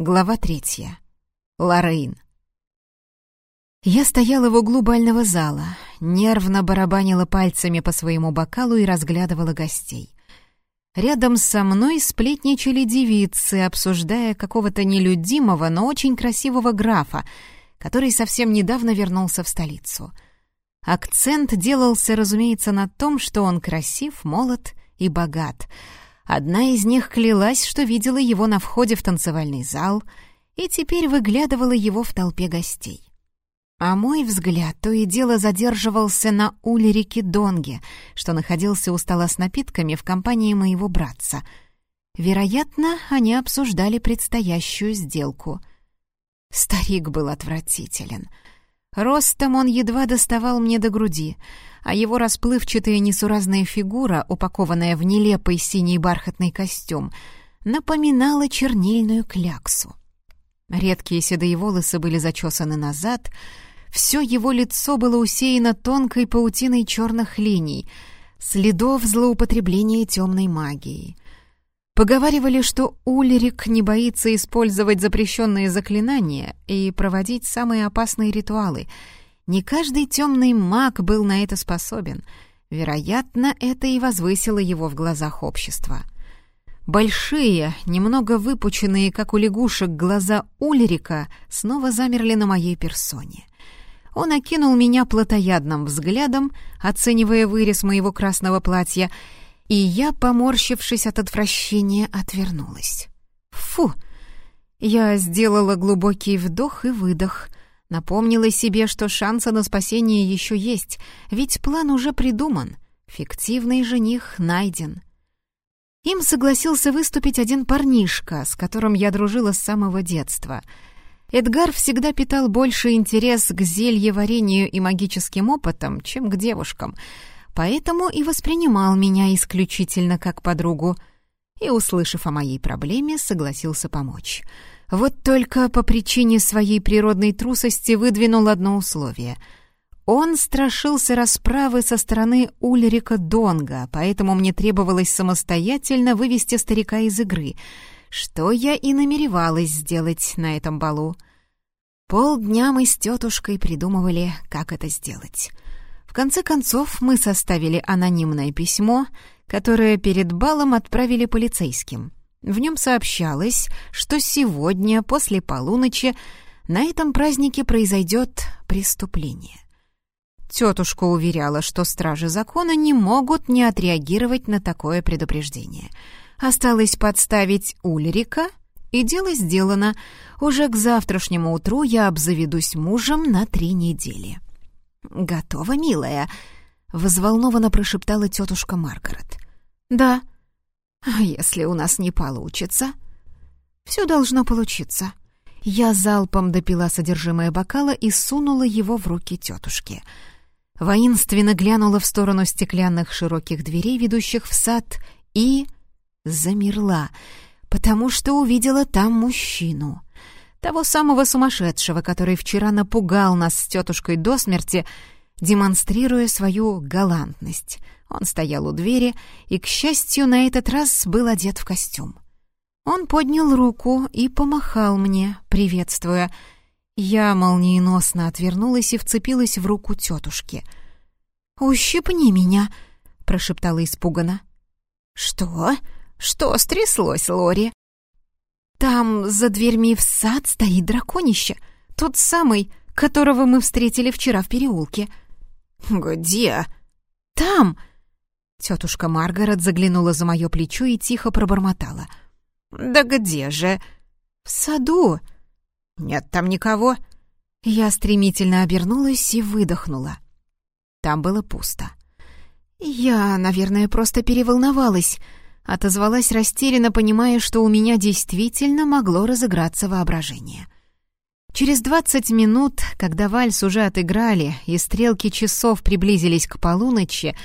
Глава третья. Лоррейн. Я стояла в углу бального зала, нервно барабанила пальцами по своему бокалу и разглядывала гостей. Рядом со мной сплетничали девицы, обсуждая какого-то нелюдимого, но очень красивого графа, который совсем недавно вернулся в столицу. Акцент делался, разумеется, на том, что он красив, молод и богат — Одна из них клялась, что видела его на входе в танцевальный зал и теперь выглядывала его в толпе гостей. А мой взгляд то и дело задерживался на Ульрике Донге, что находился у стола с напитками в компании моего братца. Вероятно, они обсуждали предстоящую сделку. Старик был отвратителен. Ростом он едва доставал мне до груди — а его расплывчатая несуразная фигура, упакованная в нелепый синий бархатный костюм, напоминала чернильную кляксу. Редкие седые волосы были зачесаны назад, все его лицо было усеяно тонкой паутиной черных линий, следов злоупотребления темной магией. Поговаривали, что Ульрик не боится использовать запрещенные заклинания и проводить самые опасные ритуалы — не каждый темный маг был на это способен. Вероятно, это и возвысило его в глазах общества. Большие, немного выпученные, как у лягушек, глаза Ульрика снова замерли на моей персоне. Он окинул меня плотоядным взглядом, оценивая вырез моего красного платья, и я, поморщившись от отвращения, отвернулась. «Фу!» Я сделала глубокий вдох и выдох — Напомнила себе, что шансы на спасение еще есть, ведь план уже придуман. Фиктивный жених найден. Им согласился выступить один парнишка, с которым я дружила с самого детства. Эдгар всегда питал больше интерес к зельеварению и магическим опытам, чем к девушкам, поэтому и воспринимал меня исключительно как подругу. И, услышав о моей проблеме, согласился помочь — вот только по причине своей природной трусости выдвинул одно условие. Он страшился расправы со стороны Ульрика Донга, поэтому мне требовалось самостоятельно вывести старика из игры, что я и намеревалась сделать на этом балу. Полдня мы с тетушкой придумывали, как это сделать. В конце концов, мы составили анонимное письмо, которое перед балом отправили полицейским — в нем сообщалось, что сегодня, после полуночи, на этом празднике произойдет преступление. Тетушка уверяла, что стражи закона не могут не отреагировать на такое предупреждение. Осталось подставить Ульрика, и дело сделано. Уже к завтрашнему утру я обзаведусь мужем на три недели. «Готова, милая?» — взволнованно прошептала тетушка Маргарет. «Да», а если у нас не получится? Все должно получиться. Я залпом допила содержимое бокала и сунула его в руки тетушки. Воинственно глянула в сторону стеклянных широких дверей, ведущих в сад, и... замерла, потому что увидела там мужчину. Того самого сумасшедшего, который вчера напугал нас с тетушкой до смерти, демонстрируя свою галантность — он стоял у двери и, к счастью, на этот раз был одет в костюм. Он поднял руку и помахал мне, приветствуя. Я молниеносно отвернулась и вцепилась в руку тетушки. «Ущипни меня!» — прошептала испуганно. «Что? Что стряслось, Лори?» «Там за дверьми в сад стоит драконище, тот самый, которого мы встретили вчера в переулке». «Где?» «Там!» Тетушка Маргарет заглянула за мое плечо и тихо пробормотала. «Да где же?» «В саду». «Нет там никого». Я стремительно обернулась и выдохнула. Там было пусто. «Я, наверное, просто переволновалась», — отозвалась растерянно, понимая, что у меня действительно могло разыграться воображение. Через двадцать минут, когда вальс уже отыграли и стрелки часов приблизились к полуночи,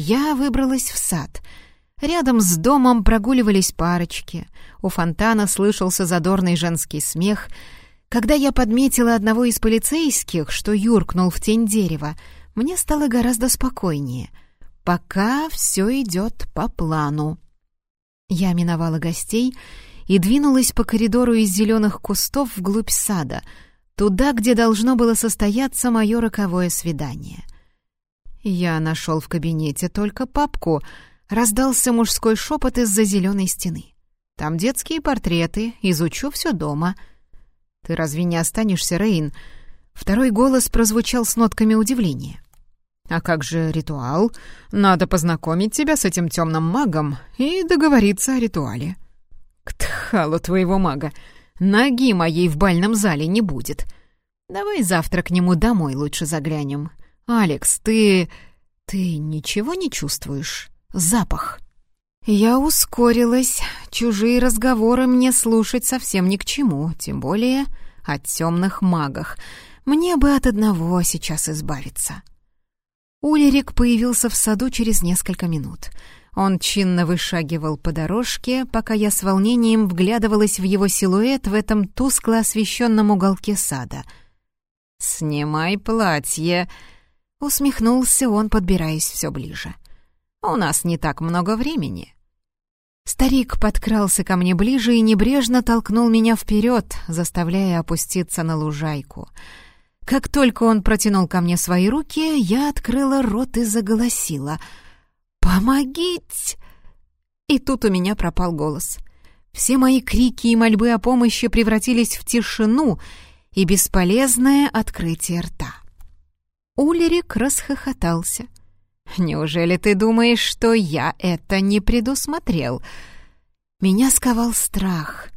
я выбралась в сад. Рядом с домом прогуливались парочки. У фонтана слышался задорный женский смех. Когда я подметила одного из полицейских, что юркнул в тень дерева, мне стало гораздо спокойнее. Пока все идет по плану. Я миновала гостей и двинулась по коридору из зеленых кустов вглубь сада, туда, где должно было состояться мое роковое свидание. Я нашел в кабинете только папку, раздался мужской шепот из-за зеленой стены. Там детские портреты, изучу все дома. Ты разве не останешься, Рейн? Второй голос прозвучал с нотками удивления. «А как же ритуал? Надо познакомить тебя с этим темным магом и договориться о ритуале». «К тхалу твоего мага! Ноги моей в бальном зале не будет. Давай завтра к нему домой лучше заглянем. Алекс, ты... ты ничего не чувствуешь? Запах?» Я ускорилась. Чужие разговоры мне слушать совсем ни к чему, тем более о темных магах. Мне бы от одного сейчас избавиться. Улерик появился в саду через несколько минут. Он чинно вышагивал по дорожке, пока я с волнением вглядывалась в его силуэт в этом тускло освещенном уголке сада. «Снимай платье!» — усмехнулся он, подбираясь все ближе. «У нас не так много времени». Старик подкрался ко мне ближе и небрежно толкнул меня вперед, заставляя опуститься на лужайку — как только он протянул ко мне свои руки, я открыла рот и заголосила. «Помогите!» И тут у меня пропал голос. Все мои крики и мольбы о помощи превратились в тишину и бесполезное открытие рта. Улерик расхохотался. «Неужели ты думаешь, что я это не предусмотрел?» Меня сковал страх.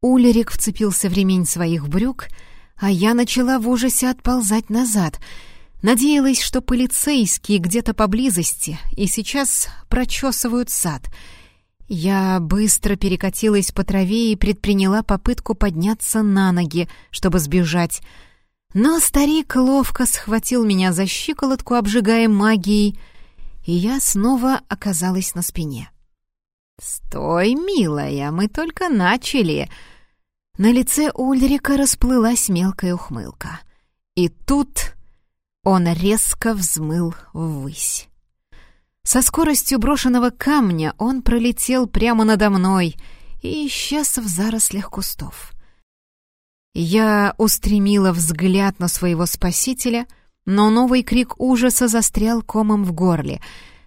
Улерик вцепился в ремень своих брюк — а я начала в ужасе отползать назад. Надеялась, что полицейские где-то поблизости и сейчас прочесывают сад. Я быстро перекатилась по траве и предприняла попытку подняться на ноги, чтобы сбежать. Но старик ловко схватил меня за щиколотку, обжигая магией, и я снова оказалась на спине. «Стой, милая, мы только начали!» На лице Ульрика расплылась мелкая ухмылка. И тут он резко взмыл ввысь. Со скоростью брошенного камня он пролетел прямо надо мной и исчез в зарослях кустов. Я устремила взгляд на своего спасителя, но новый крик ужаса застрял комом в горле.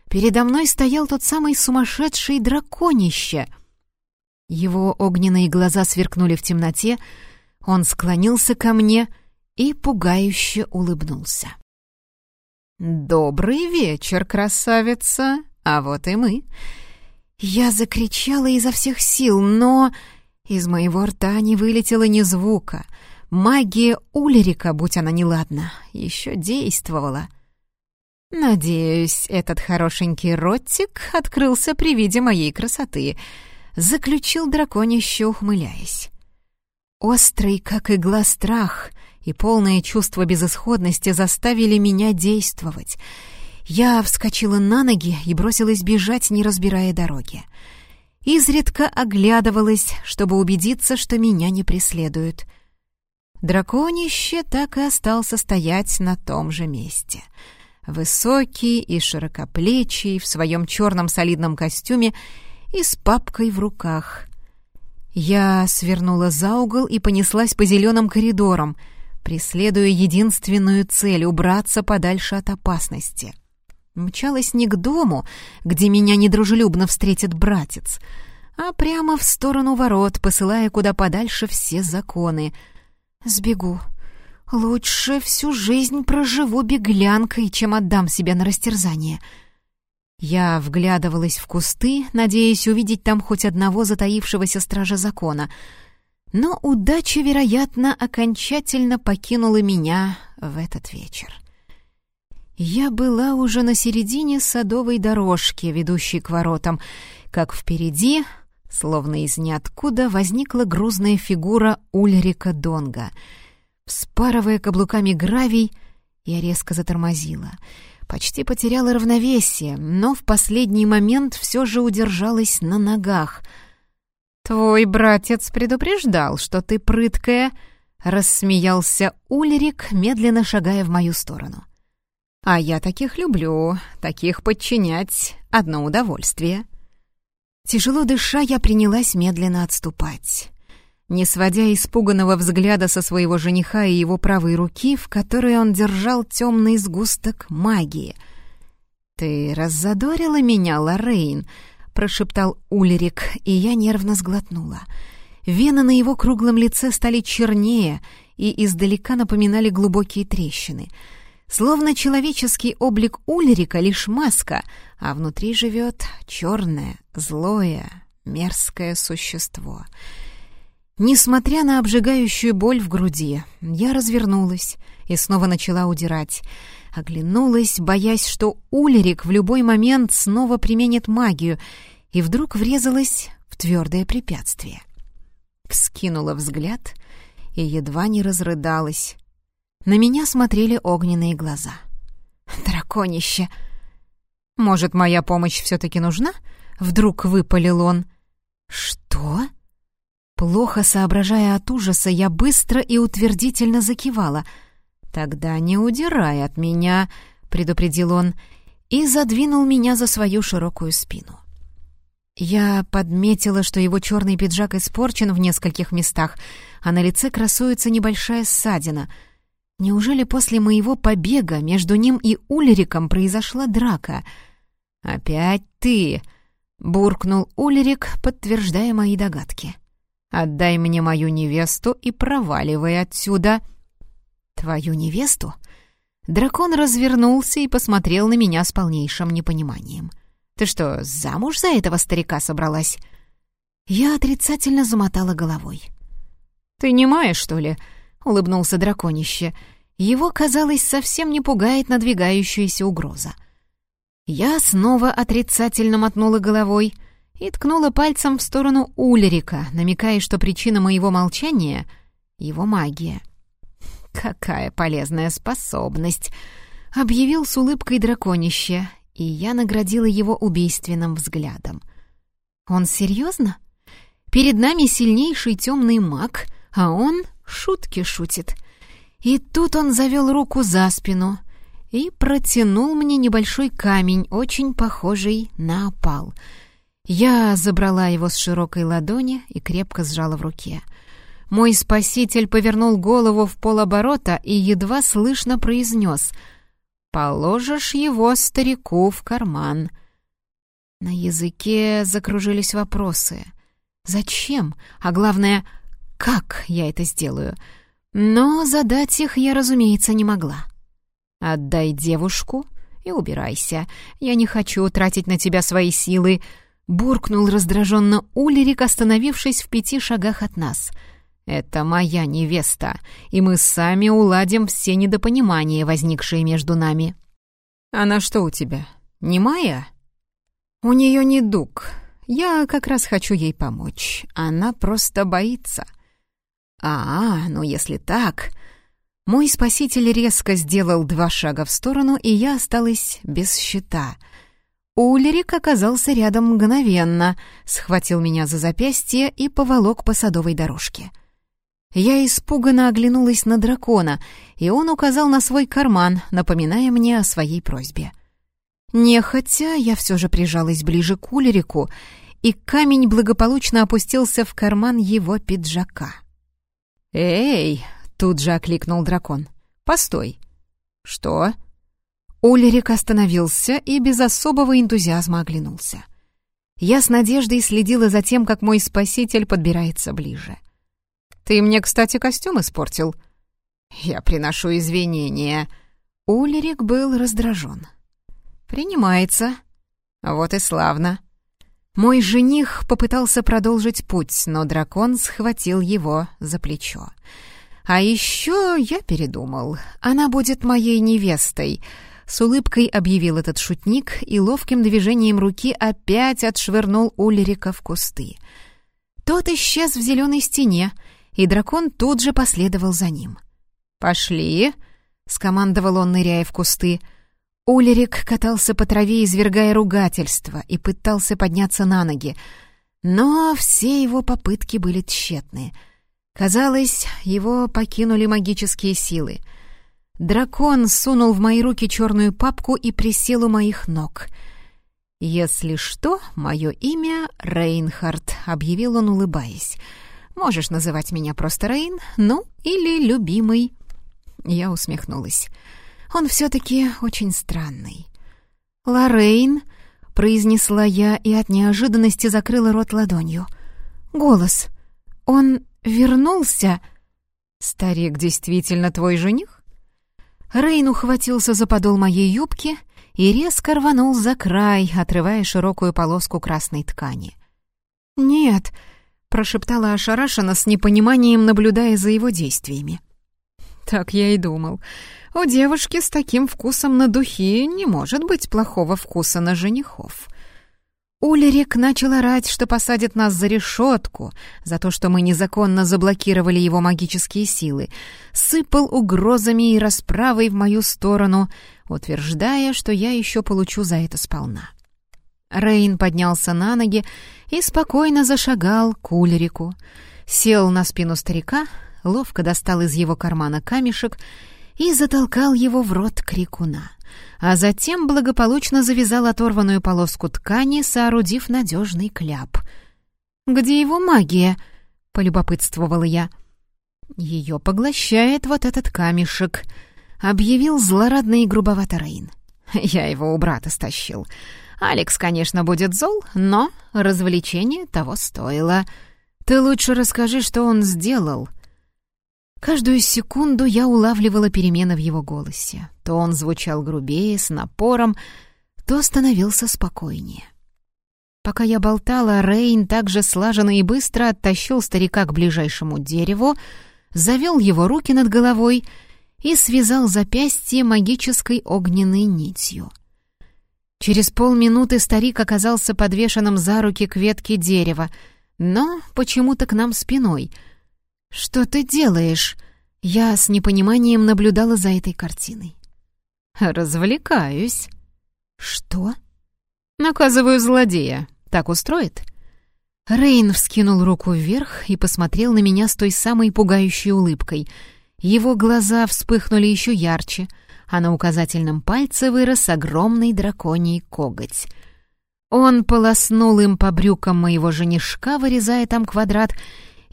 Передо мной стоял тот самый сумасшедший драконище — его огненные глаза сверкнули в темноте, он склонился ко мне и пугающе улыбнулся. «Добрый вечер, красавица! А вот и мы!» Я закричала изо всех сил, но из моего рта не вылетело ни звука. Магия Ульрика, будь она неладна, еще действовала. Надеюсь, этот хорошенький ротик открылся при виде моей красоты — заключил драконище, ухмыляясь. Острый, как игла, страх и полное чувство безысходности заставили меня действовать. Я вскочила на ноги и бросилась бежать, не разбирая дороги. Изредка оглядывалась, чтобы убедиться, что меня не преследуют. Драконище так и остался стоять на том же месте. Высокий и широкоплечий, в своем черном солидном костюме и с папкой в руках. Я свернула за угол и понеслась по зеленым коридорам, преследуя единственную цель — убраться подальше от опасности. Мчалась не к дому, где меня недружелюбно встретит братец, а прямо в сторону ворот, посылая куда подальше все законы. Сбегу. Лучше всю жизнь проживу беглянкой, чем отдам себя на растерзание — я вглядывалась в кусты, надеясь увидеть там хоть одного затаившегося стража закона. Но удача, вероятно, окончательно покинула меня в этот вечер. Я была уже на середине садовой дорожки, ведущей к воротам, как впереди, словно из ниоткуда, возникла грузная фигура Ульрика Донга. Вспарывая каблуками гравий, я резко затормозила — Почти потеряла равновесие, но в последний момент все же удержалась на ногах. «Твой братец предупреждал, что ты прыткая», — рассмеялся Ульрик, медленно шагая в мою сторону. «А я таких люблю, таких подчинять — одно удовольствие». Тяжело дыша, я принялась медленно отступать. Не сводя испуганного взгляда со своего жениха и его правой руки, в которой он держал темный сгусток магии. «Ты раззадорила меня, Лоррейн», — прошептал Ульрик, и я нервно сглотнула. Вены на его круглом лице стали чернее и издалека напоминали глубокие трещины. Словно человеческий облик Ульрика — лишь маска, а внутри живет черное, злое, мерзкое существо. Несмотря на обжигающую боль в груди, я развернулась и снова начала удирать — Оглянулась, боясь, что Улерик в любой момент снова применит магию, и вдруг врезалась в твердое препятствие. Вскинула взгляд и едва не разрыдалась. На меня смотрели огненные глаза. «Драконище!» «Может, моя помощь все-таки нужна?» Вдруг выпалил он. «Что?» Плохо соображая от ужаса, я быстро и утвердительно закивала — «Тогда не удирай от меня», — предупредил он, и задвинул меня за свою широкую спину. Я подметила, что его черный пиджак испорчен в нескольких местах, а на лице красуется небольшая ссадина. Неужели после моего побега между ним и Ульриком произошла драка? «Опять ты!» — буркнул Ульрик, подтверждая мои догадки. «Отдай мне мою невесту и проваливай отсюда!» «Твою невесту?» Дракон развернулся и посмотрел на меня с полнейшим непониманием. «Ты что, замуж за этого старика собралась?» Я отрицательно замотала головой. «Ты не маешь, что ли?» — улыбнулся драконище. Его, казалось, совсем не пугает надвигающаяся угроза. Я снова отрицательно мотнула головой и ткнула пальцем в сторону Ульрика, намекая, что причина моего молчания — его магия — «Какая полезная способность!» — объявил с улыбкой драконище, и я наградила его убийственным взглядом. «Он серьезно? Перед нами сильнейший темный маг, а он шутки шутит». И тут он завел руку за спину и протянул мне небольшой камень, очень похожий на опал. Я забрала его с широкой ладони и крепко сжала в руке — мой спаситель повернул голову в полоборота и едва слышно произнес «Положишь его старику в карман». На языке закружились вопросы. «Зачем? А главное, как я это сделаю?» Но задать их я, разумеется, не могла. «Отдай девушку и убирайся. Я не хочу тратить на тебя свои силы», — буркнул раздраженно Улерик, остановившись в пяти шагах от нас — «Это моя невеста, и мы сами уладим все недопонимания, возникшие между нами». «Она что у тебя, не моя?» «У нее недуг. Я как раз хочу ей помочь. Она просто боится». «А, ну если так...» Мой спаситель резко сделал два шага в сторону, и я осталась без щита. Улерик оказался рядом мгновенно, схватил меня за запястье и поволок по садовой дорожке. — я испуганно оглянулась на дракона, и он указал на свой карман, напоминая мне о своей просьбе. Нехотя я все же прижалась ближе к Улерику, и камень благополучно опустился в карман его пиджака. «Эй!» — тут же окликнул дракон. «Постой!» «Что?» Улерик остановился и без особого энтузиазма оглянулся. Я с надеждой следила за тем, как мой спаситель подбирается ближе. Ты мне, кстати, костюм испортил». «Я приношу извинения». Ульрик был раздражен. «Принимается». «Вот и славно». Мой жених попытался продолжить путь, но дракон схватил его за плечо. «А еще я передумал. Она будет моей невестой», — с улыбкой объявил этот шутник и ловким движением руки опять отшвырнул Ульрика в кусты. Тот исчез в зеленой стене, и дракон тут же последовал за ним. «Пошли!» — скомандовал он, ныряя в кусты. Улерик катался по траве, извергая ругательства, и пытался подняться на ноги. Но все его попытки были тщетны. Казалось, его покинули магические силы. Дракон сунул в мои руки черную папку и присел у моих ног. «Если что, мое имя Рейнхард», — объявил он, улыбаясь. «Можешь называть меня просто Рейн, ну, или любимый». Я усмехнулась. «Он все-таки очень странный». «Лоррейн», — произнесла я и от неожиданности закрыла рот ладонью. «Голос. Он вернулся?» «Старик действительно твой жених?» Рейн ухватился за подол моей юбки и резко рванул за край, отрывая широкую полоску красной ткани. «Нет», — прошептала ошарашенно с непониманием, наблюдая за его действиями. «Так я и думал. У девушки с таким вкусом на духи не может быть плохого вкуса на женихов». Улерик начал орать, что посадит нас за решетку, за то, что мы незаконно заблокировали его магические силы, сыпал угрозами и расправой в мою сторону, утверждая, что я еще получу за это сполна. Рейн поднялся на ноги и спокойно зашагал к Улерику, сел на спину старика, ловко достал из его кармана камешек и затолкал его в рот крикуна — а затем благополучно завязал оторванную полоску ткани, соорудив надежный кляп. «Где его магия?» — полюбопытствовала я. «Ее поглощает вот этот камешек», — объявил злорадный и грубовато Рейн. «Я его у брата стащил. Алекс, конечно, будет зол, но развлечение того стоило. Ты лучше расскажи, что он сделал», — Каждую секунду я улавливала перемены в его голосе. То он звучал грубее, с напором, то становился спокойнее. Пока я болтала, Рейн также слаженно и быстро оттащил старика к ближайшему дереву, завел его руки над головой и связал запястье магической огненной нитью. Через полминуты старик оказался подвешенным за руки к ветке дерева, но почему-то к нам спиной — «Что ты делаешь?» Я с непониманием наблюдала за этой картиной. «Развлекаюсь». «Что?» «Наказываю злодея. Так устроит?» Рейн вскинул руку вверх и посмотрел на меня с той самой пугающей улыбкой. Его глаза вспыхнули еще ярче, а на указательном пальце вырос огромный драконий коготь. Он полоснул им по брюкам моего женишка, вырезая там квадрат,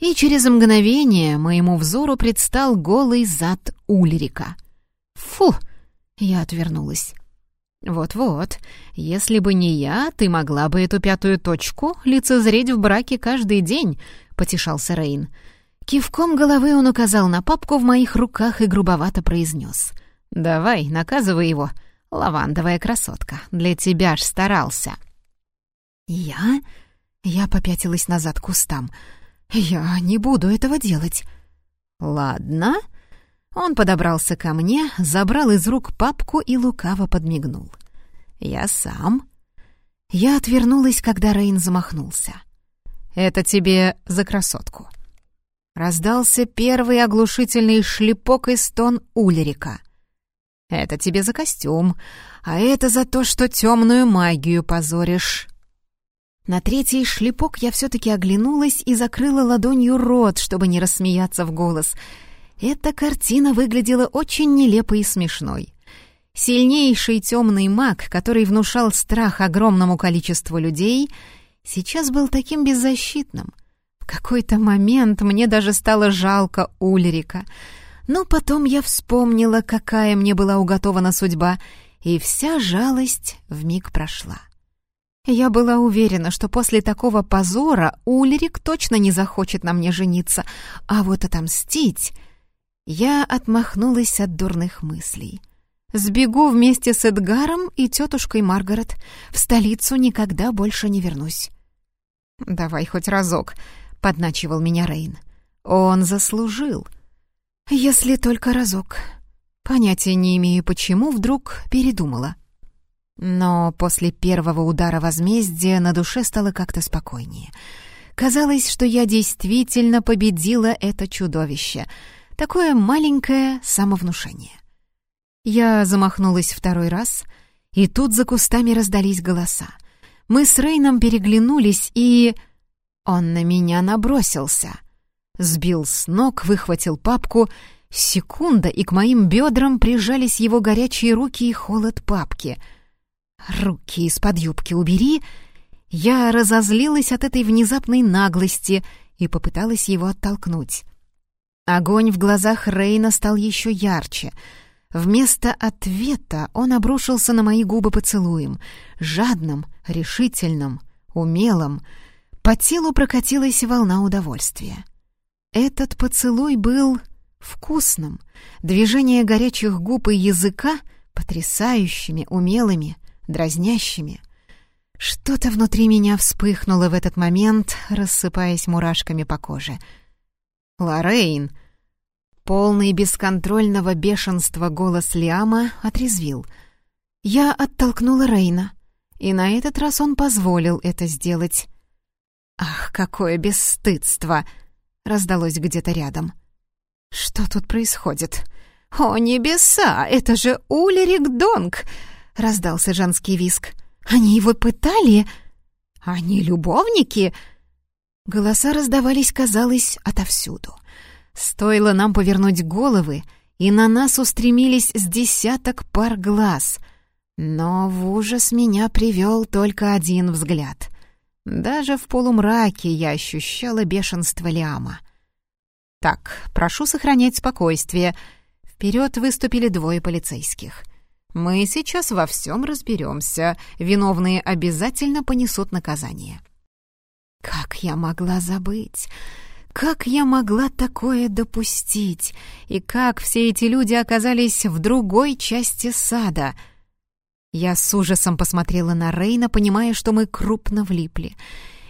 и через мгновение моему взору предстал голый зад Ульрика. «Фу!» — я отвернулась. «Вот-вот, если бы не я, ты могла бы эту пятую точку лицезреть в браке каждый день», — потешался Рейн. Кивком головы он указал на папку в моих руках и грубовато произнес. «Давай, наказывай его, лавандовая красотка, для тебя ж старался». «Я?» Я попятилась назад к кустам — «Я не буду этого делать». «Ладно». Он подобрался ко мне, забрал из рук папку и лукаво подмигнул. «Я сам». Я отвернулась, когда Рейн замахнулся. «Это тебе за красотку». Раздался первый оглушительный шлепок и стон Ульрика. «Это тебе за костюм, а это за то, что темную магию позоришь». На третий шлепок я все-таки оглянулась и закрыла ладонью рот, чтобы не рассмеяться в голос. Эта картина выглядела очень нелепой и смешной. Сильнейший темный маг, который внушал страх огромному количеству людей, сейчас был таким беззащитным. В какой-то момент мне даже стало жалко Ульрика. Но потом я вспомнила, какая мне была уготована судьба, и вся жалость вмиг прошла. Я была уверена, что после такого позора Ульрик точно не захочет на мне жениться, а вот отомстить... Я отмахнулась от дурных мыслей. Сбегу вместе с Эдгаром и тетушкой Маргарет. В столицу никогда больше не вернусь. «Давай хоть разок», — подначивал меня Рейн. «Он заслужил». «Если только разок». Понятия не имею, почему вдруг передумала. Но после первого удара возмездия на душе стало как-то спокойнее. Казалось, что я действительно победила это чудовище. Такое маленькое самовнушение. Я замахнулась второй раз, и тут за кустами раздались голоса. Мы с Рейном переглянулись, и... Он на меня набросился. Сбил с ног, выхватил папку. Секунда, и к моим бедрам прижались его горячие руки и холод папки — «Руки из-под юбки убери!» Я разозлилась от этой внезапной наглости и попыталась его оттолкнуть. Огонь в глазах Рейна стал еще ярче. Вместо ответа он обрушился на мои губы поцелуем, жадным, решительным, умелым. По телу прокатилась волна удовольствия. Этот поцелуй был вкусным, движения горячих губ и языка потрясающими, умелыми, дразнящими. Что-то внутри меня вспыхнуло в этот момент, рассыпаясь мурашками по коже. «Лоррейн!» Полный бесконтрольного бешенства голос Лиама отрезвил. Я оттолкнула Рейна, и на этот раз он позволил это сделать. «Ах, какое бесстыдство!» — раздалось где-то рядом. «Что тут происходит?» «О, небеса! Это же Улерик Донг!» — раздался женский виск. «Они его пытали? Они любовники?» Голоса раздавались, казалось, отовсюду. Стоило нам повернуть головы, и на нас устремились с десяток пар глаз. Но в ужас меня привел только один взгляд. Даже в полумраке я ощущала бешенство Лиама. «Так, прошу сохранять спокойствие», Вперед выступили двое полицейских. «Мы сейчас во всем разберемся. Виновные обязательно понесут наказание». «Как я могла забыть? Как я могла такое допустить? И как все эти люди оказались в другой части сада?» Я с ужасом посмотрела на Рейна, понимая, что мы крупно влипли.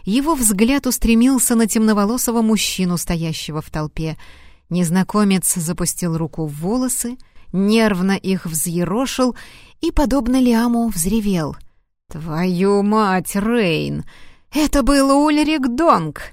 Его взгляд устремился на темноволосого мужчину, стоящего в толпе — Незнакомец запустил руку в волосы, нервно их взъерошил и, подобно Лиаму, взревел. «Твою мать, Рейн! Это был Ульрик Донг!»